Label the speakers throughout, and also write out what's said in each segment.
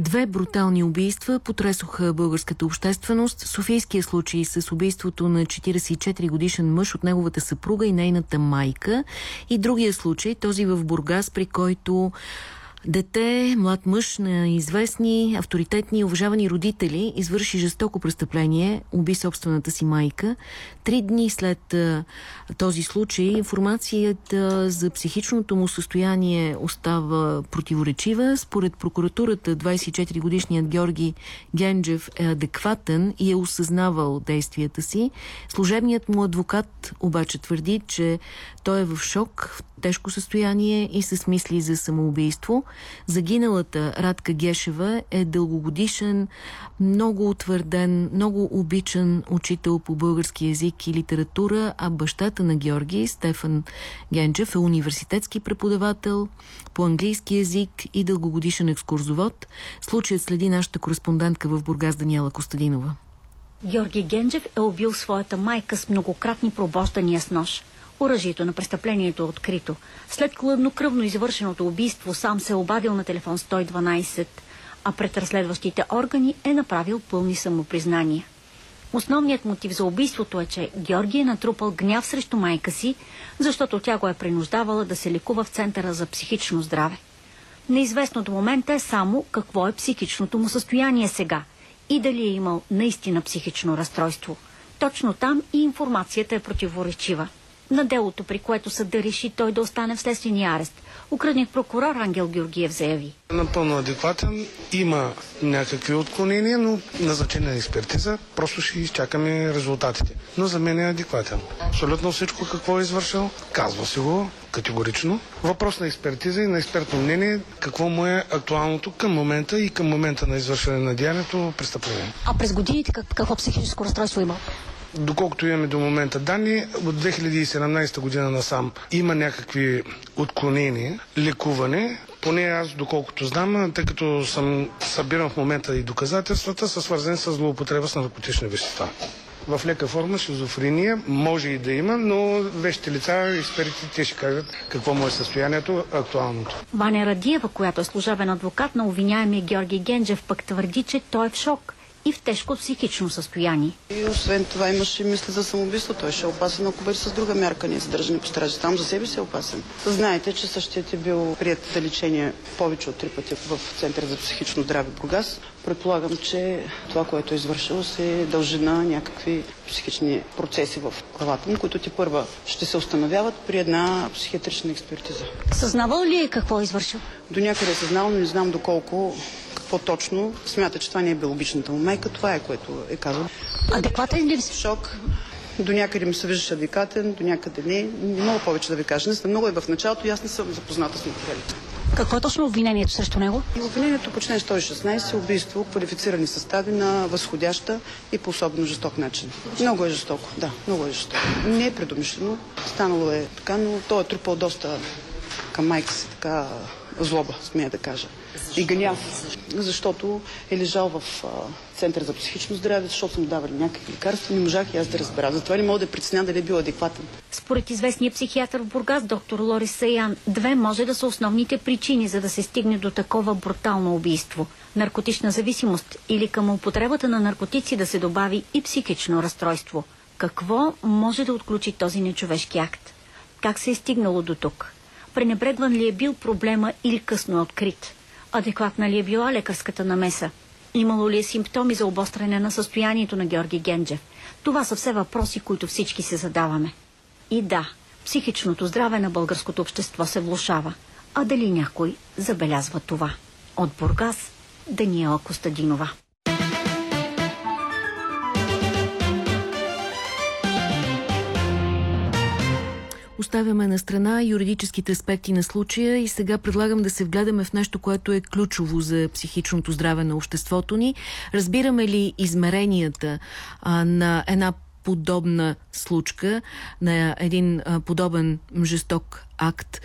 Speaker 1: Две брутални убийства потресоха българската общественост. Софийския случай с убийството на 44 годишен мъж от неговата съпруга и нейната майка. И другия случай, този в Бургас, при който Дете, млад мъж на известни, авторитетни, уважавани родители извърши жестоко престъпление, уби собствената си майка. Три дни след а, този случай информацията за психичното му състояние остава противоречива. Според прокуратурата 24-годишният Георги Генджев е адекватен и е осъзнавал действията си. Служебният му адвокат обаче твърди, че той е в шок, в тежко състояние и с мисли за самоубийство. Загиналата Радка Гешева е дългогодишен, много утвърден, много обичан учител по български язик и литература, а бащата на Георги, Стефан Генджев, е университетски преподавател по английски язик и дългогодишен екскурзовод. Случаят следи нашата кореспондентка в Бургас Даниела Костадинова.
Speaker 2: Георги Генджев е убил своята майка с многократни пробождания с нож. Оръжието на престъплението е открито. След хладнокръвно извършеното убийство сам се е обадил на телефон 112, а пред разследващите органи е направил пълни самопризнания. Основният мотив за убийството е, че Георги е натрупал гняв срещу майка си, защото тя го е принуждавала да се лекува в Центъра за психично здраве. Неизвестно до момента е само какво е психичното му състояние сега и дали е имал наистина психично разстройство. Точно там и информацията е противоречива на делото, при което съда реши той да остане в следствения арест. Украдник прокурор Ангел Георгиев заяви.
Speaker 3: Напълно адекватен. Има някакви отклонения, но назначена експертиза. Просто ще изчакаме резултатите. Но за мен е адекватен. Абсолютно всичко какво е извършил, казва си го категорично. Въпрос на експертиза и на експертно мнение какво му е актуалното към момента и към момента на извършване на деянието престъпление.
Speaker 2: А през годините какво психическо разстройство има?
Speaker 3: Доколкото имаме до момента данни, от 2017 година насам има някакви отклонения, лекуване. Поне аз, доколкото знам, тъй като съм събирам в момента и доказателствата, са свързани с злоупотреба с наркотични вещества в лека форма шизофрения. Може и да има, но вещите лица, експертите, те ще кажат какво му е състоянието актуалното.
Speaker 2: Ваня Радиева, която е служебен адвокат на обвиняемия Георги Генджев, пък твърди, че той е в шок и в тежко психично състояние.
Speaker 4: И освен това имаше мисли за самоубийство. Той ще е опасен, ако бъде с друга мярка, не задържане по стражи. Там за себе си е опасен. Знаете, че същият е бил прият за лечение повече от три пъти в Център за психично здраве Бургас. Предполагам, че това, което е извършило, се дължи на някакви психични процеси в главата му, които ти първа ще се установяват при една психиатрична експертиза.
Speaker 2: Съзнавал ли е какво е извършил?
Speaker 4: До някъде е съзнал, но не знам доколко по-точно смята, че това не е биологичната му майка. Това е, което е казал.
Speaker 2: Адекватен ли си?
Speaker 4: Шок. До някъде ми се виждаш адекватен, до някъде не. Мога повече да ви кажа. Не съм много е в началото и аз не съм запозната с материалите.
Speaker 2: Какво е точно обвинението срещу него?
Speaker 4: И обвинението по член 116 е убийство, квалифицирани състави на възходяща и по особено жесток начин. Много е жестоко, да, много е жестоко. Не е предумишлено, станало е така, но той е трупал доста към майка си, така злоба, смея да кажа. И гняв, защото е лежал в а, Център за психично здраве, защото съм давали някакви лекарства, не можах и аз да разбера. Затова не мога да преценя дали е бил адекватен.
Speaker 2: Според известния психиатър в Бургас, доктор Лорис Саян, две може да са основните причини, за да се стигне до такова брутално убийство. Наркотична зависимост или към употребата на наркотици да се добави и психично разстройство. Какво може да отключи този нечовешки акт? Как се е стигнало до тук? Пренебрегван ли е бил проблема или късно открит? Адекватна ли е била лекарската намеса? Имало ли е симптоми за обостряне на състоянието на Георги Генджев? Това са все въпроси, които всички се задаваме. И да, психичното здраве на българското общество се влушава. А дали някой забелязва това? От Бургас, Даниела Костадинова.
Speaker 1: Оставяме на страна юридическите аспекти на случая и сега предлагам да се вгледаме в нещо, което е ключово за психичното здраве на обществото ни. Разбираме ли измеренията а, на една подобна случка, на един а, подобен жесток акт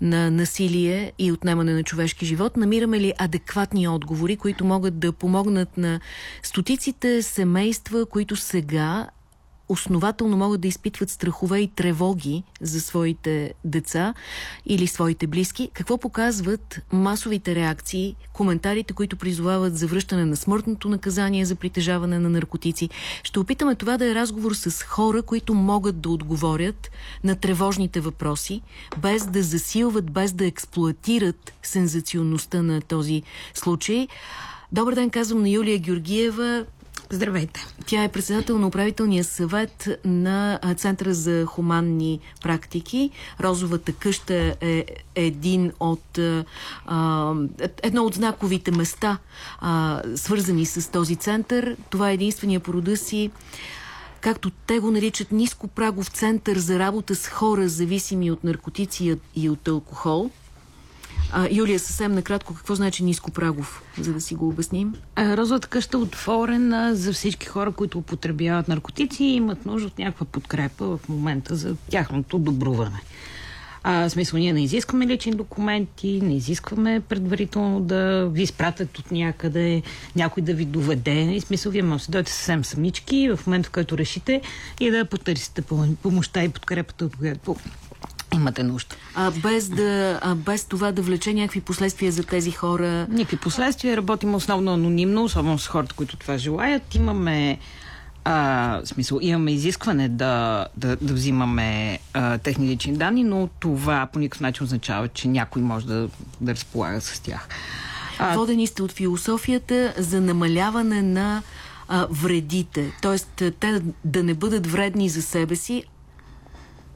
Speaker 1: на насилие и отнемане на човешки живот? Намираме ли адекватни отговори, които могат да помогнат на стотиците семейства, които сега основателно могат да изпитват страхове и тревоги за своите деца или своите близки. Какво показват масовите реакции, коментарите, които призовават за връщане на смъртното наказание за притежаване на наркотици? Ще опитаме това да е разговор с хора, които могат да отговорят на тревожните въпроси, без да засилват, без да експлуатират сензационността на този случай. Добър ден, казвам на Юлия Георгиева,
Speaker 5: Здравейте.
Speaker 1: Тя е председател на управителния съвет на Центъра за хуманни практики. Розовата къща е един от, едно от знаковите места, свързани с този център. Това е единствения по рода си както те го наричат ниско прагов център за работа с хора, зависими от наркотици и от алкохол. А, Юлия, съвсем накратко, какво значи ниско прагов, за да си го обясним?
Speaker 5: Розовата къща е отворена за всички хора, които употребяват наркотици и имат нужда от някаква подкрепа в момента за тяхното добруване. А, в смисъл, ние не изискваме лични документи, не изискваме предварително да ви изпратят от някъде, някой да ви доведе. И смисъл, вие може да дойдете съвсем самички в момента, в който решите и да потърсите помощта и подкрепата, имате нужда.
Speaker 1: А без, да, а без това да влече някакви последствия за тези хора?
Speaker 5: Никакви последствия. Работим основно анонимно, особено с хората, които това желаят. Имаме а, смисъл, имаме изискване да, да, да взимаме а, техни лични данни, но това по никакъв начин означава, че някой може да, да разполага с тях.
Speaker 1: А... Водени сте от философията за намаляване на а, вредите, т.е. те да не бъдат вредни за себе си,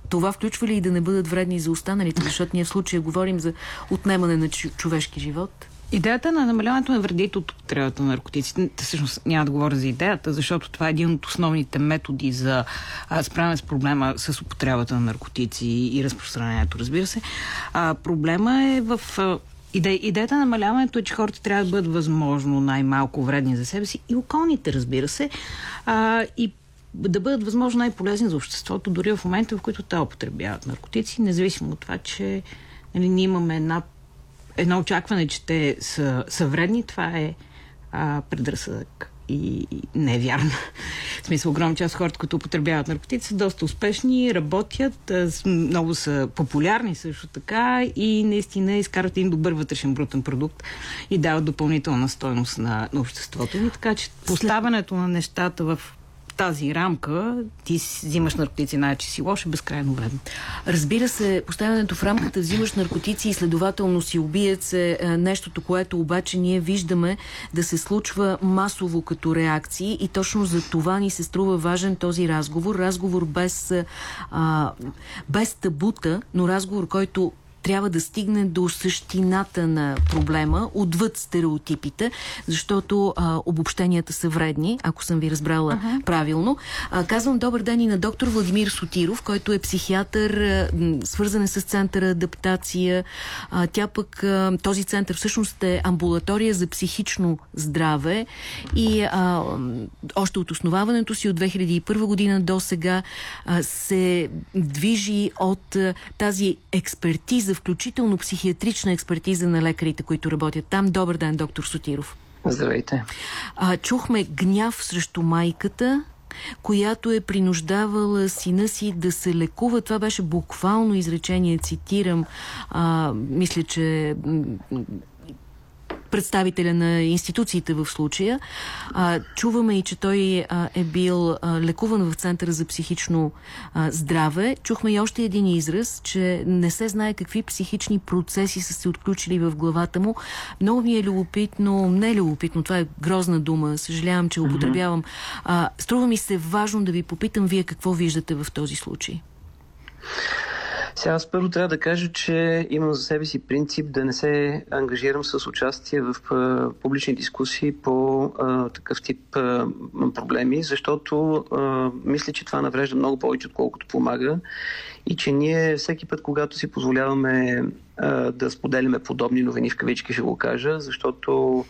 Speaker 1: това включва ли и да не бъдат вредни за останалите, защото ние в случая говорим за отнемане на човешки живот?
Speaker 5: Идеята на намаляването на вредите от употребата на наркотиците, всъщност няма да говоря за идеята, защото това е един от основните методи за справяне с проблема с употребата на наркотици и разпространението, разбира се. А, проблема е в Иде, идеята на намаляването е, че хората трябва да бъдат възможно най-малко вредни за себе си и околните, разбира се. А, и да бъдат възможно най-полезни за обществото, дори в момента, в които те употребяват наркотици, независимо от това, че нали, ние имаме една, едно очакване, че те са, са вредни, това е а, предразсъдък и не е вярно. В смисъл, огромна част от хората, които употребяват наркотици, са доста успешни, работят, много са популярни също така и наистина изкарват един добър вътрешен брутен продукт и дават допълнителна стойност на, на обществото. И така че поставянето на нещата в тази рамка ти взимаш наркотици, най-че си лош и безкрайно вредно.
Speaker 1: Разбира се, поставянето в рамката взимаш наркотици и следователно си убиец е, е нещото, което обаче ние виждаме да се случва масово като реакции и точно за това ни се струва важен този разговор. Разговор без, а, без табута, но разговор, който трябва да стигне до същината на проблема, отвъд стереотипите, защото а, обобщенията са вредни, ако съм ви разбрала uh -huh. правилно. А, казвам добър ден и на доктор Владимир Сотиров, който е психиатър, а, свързан с центъра адаптация. А, тя пък, а, този център всъщност е амбулатория за психично здраве и а, още от основаването си от 2001 година до сега а, се движи от а, тази експертиза включително психиатрична експертиза на лекарите, които работят там. Добър ден, доктор Сотиров.
Speaker 6: Здравейте.
Speaker 1: А, чухме гняв срещу майката, която е принуждавала сина си да се лекува. Това беше буквално изречение, цитирам. А, мисля, че представителя на институциите в случая. А, чуваме и, че той а, е бил а, лекуван в Центъра за психично а, здраве. Чухме и още един израз, че не се знае какви психични процеси са се отключили в главата му. Много ми е любопитно, не е любопитно, това е грозна дума, съжалявам, че употребявам. А, струва ми се важно да ви попитам вие какво виждате в този случай.
Speaker 6: Сега аз първо трябва да кажа, че имам за себе си принцип да не се ангажирам с участие в публични дискусии по такъв тип проблеми, защото мисля, че това наврежда много повече, отколкото помага. И че ние всеки път, когато си позволяваме да споделяме подобни новини, в кавички ще го кажа, защото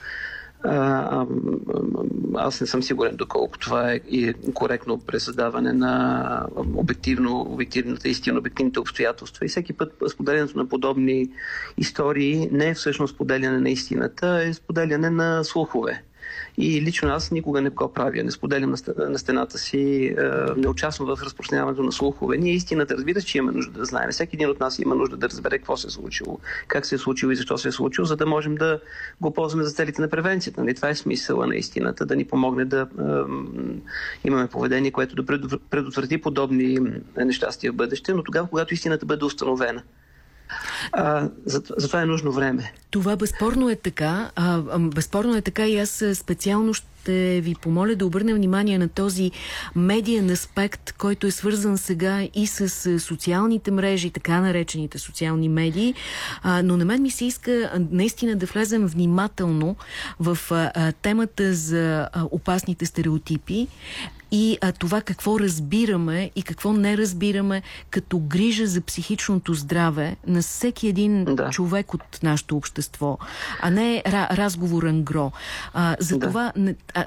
Speaker 6: аз не съм сигурен доколко това е и коректно пресъздаване на обективно, обективната истина, обективните обстоятелства. И всеки път споделянето на подобни истории не е всъщност споделяне на истината, е споделяне на слухове. И лично аз никога не го правя. Не споделям на стената си, не участвам в разпространяването на слухове. Ние истината, разбира че имаме нужда да знаем. Всеки един от нас има нужда да разбере какво се е случило, как се е случило и защо се е случило, за да можем да го ползваме за целите на превенцията. Нали? Това е смисъла на истината, да ни помогне да е, имаме поведение, което да предотврати подобни нещастия в бъдеще, но тогава, когато истината бъде установена. А, за, за това е нужно време.
Speaker 1: Това безспорно е така. А, безспорно е така и аз специално ще ви помоля да обърнем внимание на този медиен аспект, който е свързан сега и с социалните мрежи, така наречените социални медии. А, но на мен ми се иска наистина да влезем внимателно в а, темата за а, опасните стереотипи и а, това какво разбираме и какво не разбираме като грижа за психичното здраве на всеки един да. човек от нашето общество, а не разговор ангро. А, за да. това а,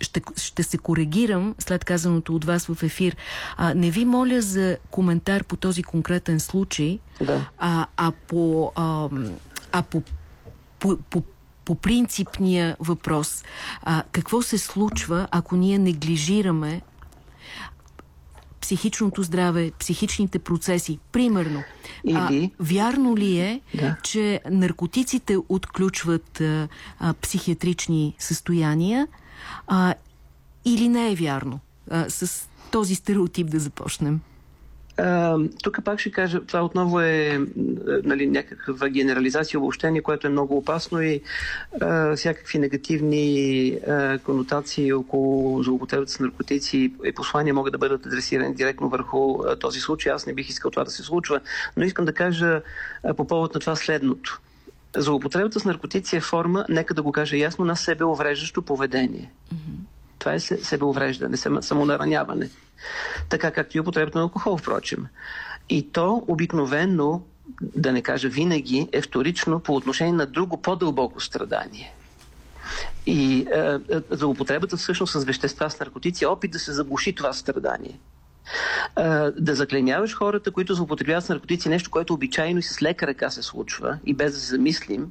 Speaker 1: ще, ще се коригирам след казаното от вас в ефир. А, не ви моля за коментар по този конкретен случай, да. а, а по... А, а по, по, по по принципния въпрос. А, какво се случва, ако ние неглижираме психичното здраве, психичните процеси. Примерно, Или... а, вярно ли е, да. че наркотиците отключват а, а, психиатрични състояния а, или не е вярно? А, с този стереотип да започнем.
Speaker 6: Тук пак ще кажа, това отново е нали, някаква генерализация, обобщение, което е много опасно и а, всякакви негативни а, конотации около злоупотребата с наркотици и послания могат да бъдат адресирани директно върху а, този случай. Аз не бих искал това да се случва, но искам да кажа а, по повод на това следното. Злоупотребата с наркотици е форма, нека да го кажа ясно, на себеувреждащо поведение. Mm-hmm. Това е себеувреждане, самонараняване. Така както и употребата на алкохол, впрочем. И то обикновено, да не кажа винаги, е вторично по отношение на друго по-дълбоко страдание. И е, е, за употребата всъщност с вещества, с наркотици е опит да се заглуши това страдание. Е, да заклемяваш хората, които злоупотребяват с наркотици, нещо, което обичайно и с лека ръка се случва, и без да се замислим,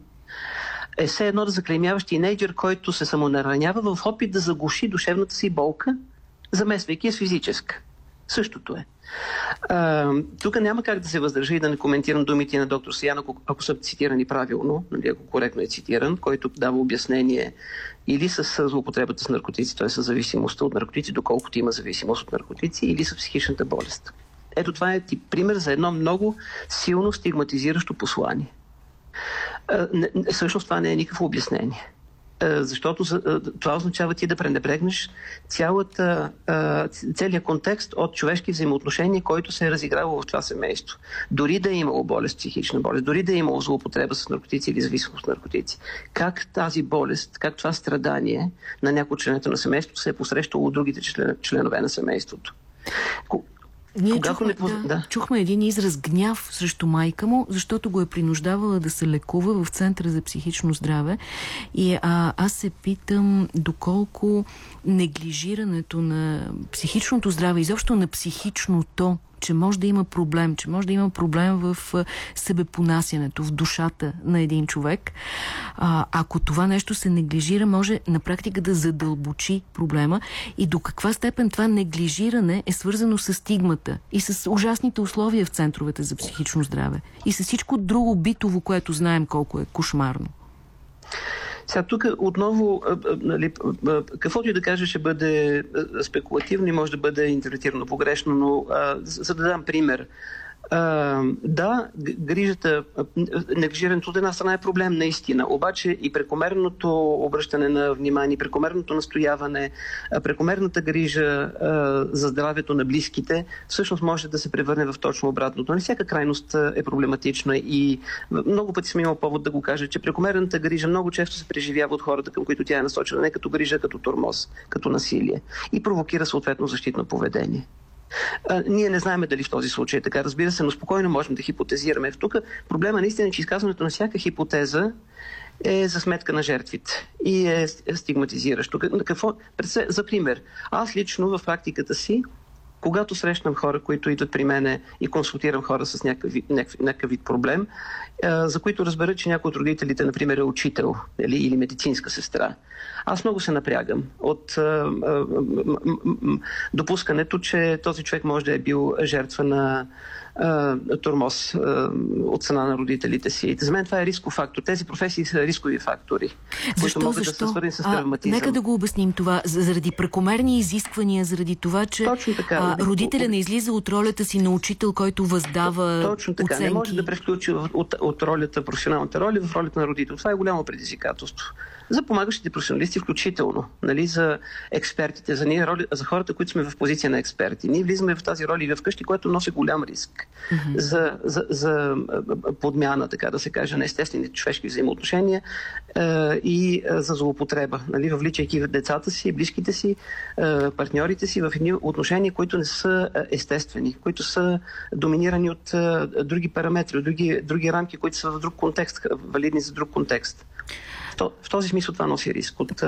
Speaker 6: е все едно да заклеймяваш тинейджър, който се самонаранява в опит да заглуши душевната си болка, замесвайки я с физическа. Същото е. А, тук няма как да се въздържа и да не коментирам думите на доктор Сиян, ако, ако са цитирани правилно, нали, ако коректно е цитиран, който дава обяснение или с злоупотребата с наркотици, т.е. с зависимостта от наркотици, доколкото има зависимост от наркотици, или с психичната болест. Ето това е тип пример за едно много силно стигматизиращо послание. Всъщност това не е никакво обяснение. Защото това означава ти да пренебрегнеш цялата, целият контекст от човешки взаимоотношения, който се е разигравал в това семейство. Дори да е имало болест, психична болест, дори да е имало злоупотреба с наркотици или зависимост от наркотици, как тази болест, как това страдание на някои от членовете на семейството се е посрещало от другите членове на семейството.
Speaker 1: Ние чухме, не... да, чухме един израз гняв срещу майка му, защото го е принуждавала да се лекува в Центъра за психично здраве. И а, аз се питам доколко неглижирането на психичното здраве, изобщо на психичното че може да има проблем, че може да има проблем в себепонасянето, в душата на един човек. А, ако това нещо се неглижира, може на практика да задълбочи проблема и до каква степен това неглижиране е свързано с стигмата и с ужасните условия в центровете за психично здраве и с всичко друго битово, което знаем колко е кошмарно.
Speaker 6: Сега тук отново, нали, каквото и да кажа, ще бъде спекулативно и може да бъде интерпретирано погрешно, но за да дам пример. Да, грижата, неглижирането от една страна е проблем наистина, обаче и прекомерното обръщане на внимание, прекомерното настояване, прекомерната грижа за здравето на близките, всъщност може да се превърне в точно обратното. Не нали, всяка крайност е проблематична и много пъти сме имал повод да го кажа, че прекомерната грижа много често се преживява от хората, към които тя е насочена, не като грижа, като тормоз, като насилие и провокира съответно защитно поведение. А, ние не знаем дали в този случай е така, разбира се, но спокойно можем да хипотезираме. Тук проблема наистина е, че изказването на всяка хипотеза е за сметка на жертвите и е стигматизиращо. Какво? За пример, аз лично в практиката си когато срещам хора, които идват при мене и консултирам хора с някакъв, някакъв, някакъв вид проблем, за които разбера, че някой от родителите, например, е учител или, нали, или медицинска сестра. Аз много се напрягам от а, а, допускането, че този човек може да е бил жертва на тормоз от страна на родителите си. За мен това е рисков фактор. Тези професии са рискови фактори,
Speaker 1: защо,
Speaker 6: които могат
Speaker 1: защо?
Speaker 6: да са свързани с травматизъм.
Speaker 1: нека да го обясним това. Заради прекомерни изисквания, заради това, че
Speaker 6: Точно така,
Speaker 1: а, родителя не излиза от ролята си на учител, който въздава
Speaker 6: Точно така.
Speaker 1: оценки.
Speaker 6: Не може да превключи от, от ролята, професионалната роля в ролята на родител. Това е голямо предизвикателство за помагащите професионалисти включително, нали, за експертите, за, ние, роли, за хората, които сме в позиция на експерти. Ние влизаме в тази роля и вкъщи, което носи голям риск mm-hmm. за, за, за подмяна, така да се каже, на естествените човешки взаимоотношения е, и е, за злоупотреба, нали, въвличайки децата си, близките си, е, партньорите си в едни отношения, които не са естествени, които са доминирани от е, други параметри, от други, други рамки, които са в друг контекст, валидни за друг контекст в този смисъл това носи риск от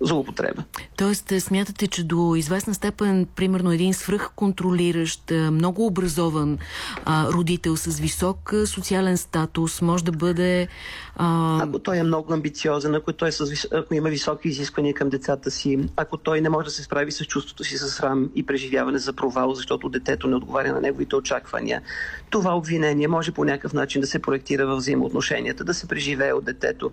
Speaker 6: злоупотреба.
Speaker 1: Тоест, смятате, че до известна степен, примерно един свръхконтролиращ, много образован а, родител с висок социален статус може да бъде...
Speaker 6: А... Ако той е много амбициозен, ако, той е с, ако има високи изисквания към децата си, ако той не може да се справи с чувството си за срам и преживяване за провал, защото детето не отговаря на неговите очаквания, това обвинение може по някакъв начин да се проектира в взаимоотношенията, да се преживее от детето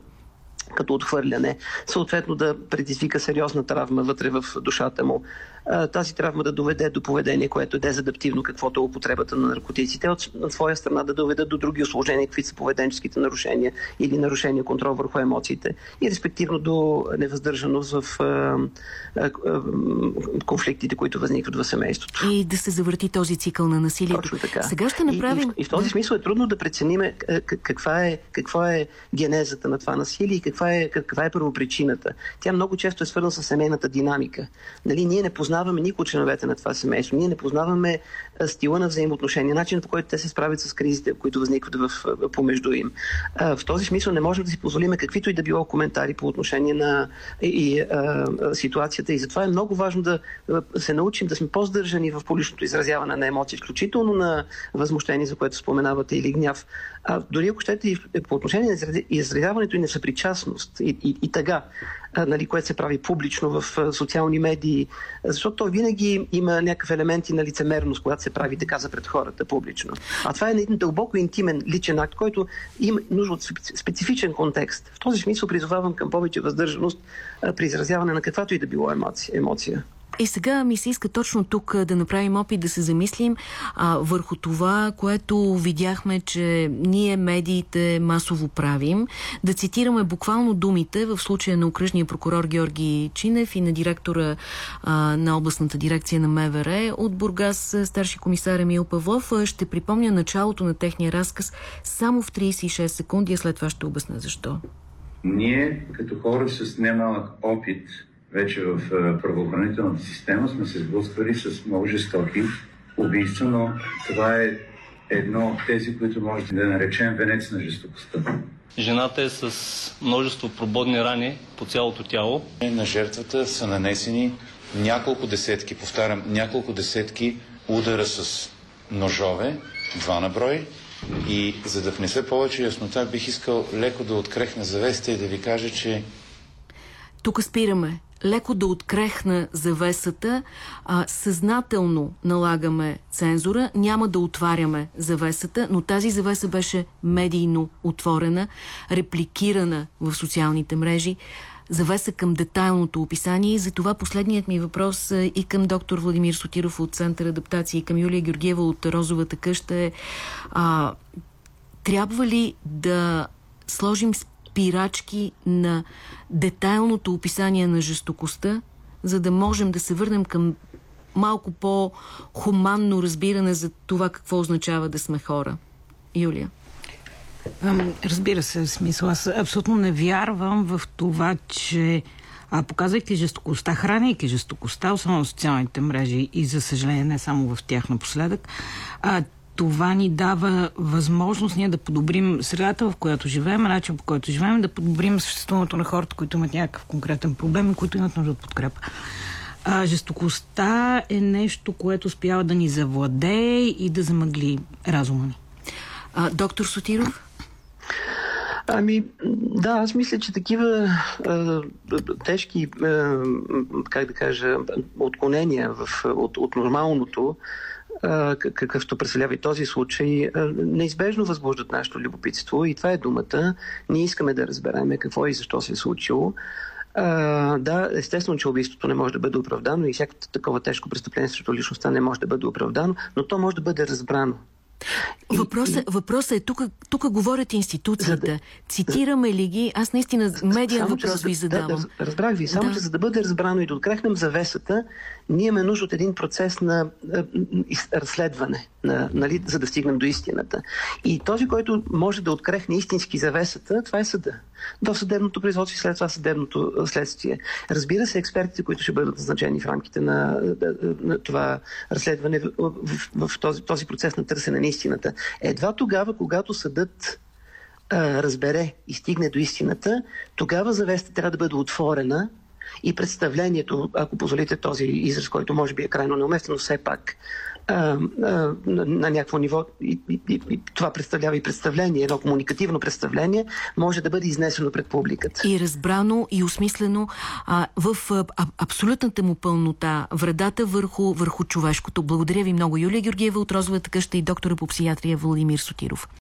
Speaker 6: като отхвърляне, съответно да предизвика сериозна травма вътре в душата му тази травма да доведе до поведение, което е дезадаптивно, каквото е употребата на наркотиците, от своя страна да доведат до други осложнения, какви са поведенческите нарушения или нарушения контрол върху емоциите и респективно до невъздържаност в а, а, а, конфликтите, които възникват в семейството.
Speaker 1: И да се завърти този цикъл на насилието.
Speaker 6: Точно така.
Speaker 1: Сега ще направим...
Speaker 6: И, и, и в този смисъл е трудно да преценим каква е, каква е генезата на това насилие и каква е, каква е първопричината. Тя много често е свързана с семейната динамика. Нали, ние не познаваме познаваме никой от членовете на това семейство. Ние не познаваме стила на взаимоотношения, начин по който те се справят с кризите, които възникват в, помежду им. В този смисъл не можем да си позволим каквито и да било коментари по отношение на и, и, ситуацията. И затова е много важно да се научим да сме по-здържани в публичното изразяване на емоции, включително на възмущение, за което споменавате, или гняв. А дори ако щете и по отношение на изразяването и на съпричастност и, и, и тъга, нали, което се прави публично в социални медии, защото то винаги има някакъв елементи на лицемерност, когато се прави така за пред хората публично. А това е един дълбоко интимен личен акт, който има нужда от специфичен контекст. В този смисъл призовавам към повече въздържаност при изразяване на каквато и да било емоция.
Speaker 1: И сега ми се иска точно тук да направим опит да се замислим а, върху това, което видяхме, че ние медиите масово правим. Да цитираме буквално думите в случая на окръжния прокурор Георги Чинев и на директора а, на областната дирекция на МВР от Бургас, старши комисар Емил Павлов. Ще припомня началото на техния разказ само в 36 секунди, а след това ще обясня защо.
Speaker 7: Ние, като хора с немалък опит вече в правоохранителната система сме се сблъсквали с много жестоки убийства, но това е едно от тези, които може да наречем венец на жестокостта.
Speaker 8: Жената е с множество прободни рани по цялото тяло.
Speaker 9: На жертвата са нанесени няколко десетки, повтарям, няколко десетки удара с ножове, два на брой. И за да внеса повече яснота, бих искал леко да открехна завеста и да ви кажа, че
Speaker 1: тук спираме леко да открехна завесата, а, съзнателно налагаме цензура, няма да отваряме завесата, но тази завеса беше медийно отворена, репликирана в социалните мрежи, завеса към детайлното описание и за това последният ми въпрос и към доктор Владимир Сотиров от Център адаптация и към Юлия Георгиева от Розовата къща е а, трябва ли да сложим спирачки на детайлното описание на жестокостта, за да можем да се върнем към малко по-хуманно разбиране за това какво означава да сме хора. Юлия.
Speaker 5: Разбира се, смисъл. Аз абсолютно не вярвам в това, че а, показвайки жестокостта, храняйки жестокостта, особено в социалните мрежи и за съжаление не само в тях напоследък, а, това ни дава възможност ние да подобрим средата, в която живеем, начин по който живеем, да подобрим съществуването на хората, които имат някакъв конкретен проблем и които имат нужда от подкрепа. А, жестокостта е нещо, което успява да ни завладее и да замъгли разума ни.
Speaker 1: А, доктор Сотиров?
Speaker 6: Ами, да, аз мисля, че такива а, тежки, а, как да кажа, отклонения в, от, от нормалното, какъвто представлява и този случай, неизбежно възбуждат нашето любопитство и това е думата. Ние искаме да разберем какво и защо се е случило. Да, естествено, че убийството не може да бъде оправдано и всяко такова тежко престъпление срещу личността не може да бъде оправдано, но то може да бъде разбрано.
Speaker 1: Въпросът, въпросът е, тук, тук говорят институциите. Да, Цитираме ли ги? Аз наистина медиен въпрос
Speaker 6: че,
Speaker 1: ви задавам.
Speaker 6: Да, да, разбрах ви. Само, да. че за да бъде разбрано и да открехнем завесата, ние имаме нужда от един процес на а, разследване, на, нали, за да стигнем до истината. И този, който може да открехне истински завесата, това е съда. До съдебното производство и след това съдебното следствие. Разбира се, експертите, които ще бъдат назначени в рамките на, на, това разследване в, в, в този, този процес на търсене на истината. Едва тогава, когато съдът а, разбере и стигне до истината, тогава завеста трябва да бъде отворена и представлението, ако позволите този израз, който може би е крайно неуместен, но все пак а, а, на, на някакво ниво и, и, и, това представлява и представление, едно комуникативно представление, може да бъде изнесено пред публиката.
Speaker 1: И разбрано и осмислено а, в а, абсолютната му пълнота вредата върху, върху човешкото. Благодаря ви много. Юлия Георгиева от Розовата къща и доктора по психиатрия Владимир Сотиров.